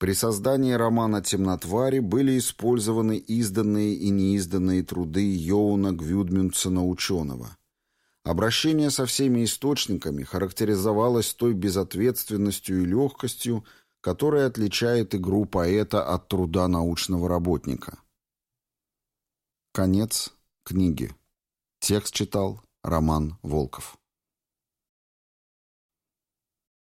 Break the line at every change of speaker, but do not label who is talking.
При создании романа «Темнотвари» были использованы изданные и неизданные труды Йоуна Гвюдмюнсена ученого. Обращение со всеми источниками характеризовалось той безответственностью и легкостью, которая отличает игру поэта от труда научного работника. Конец книги. Текст читал Роман Волков.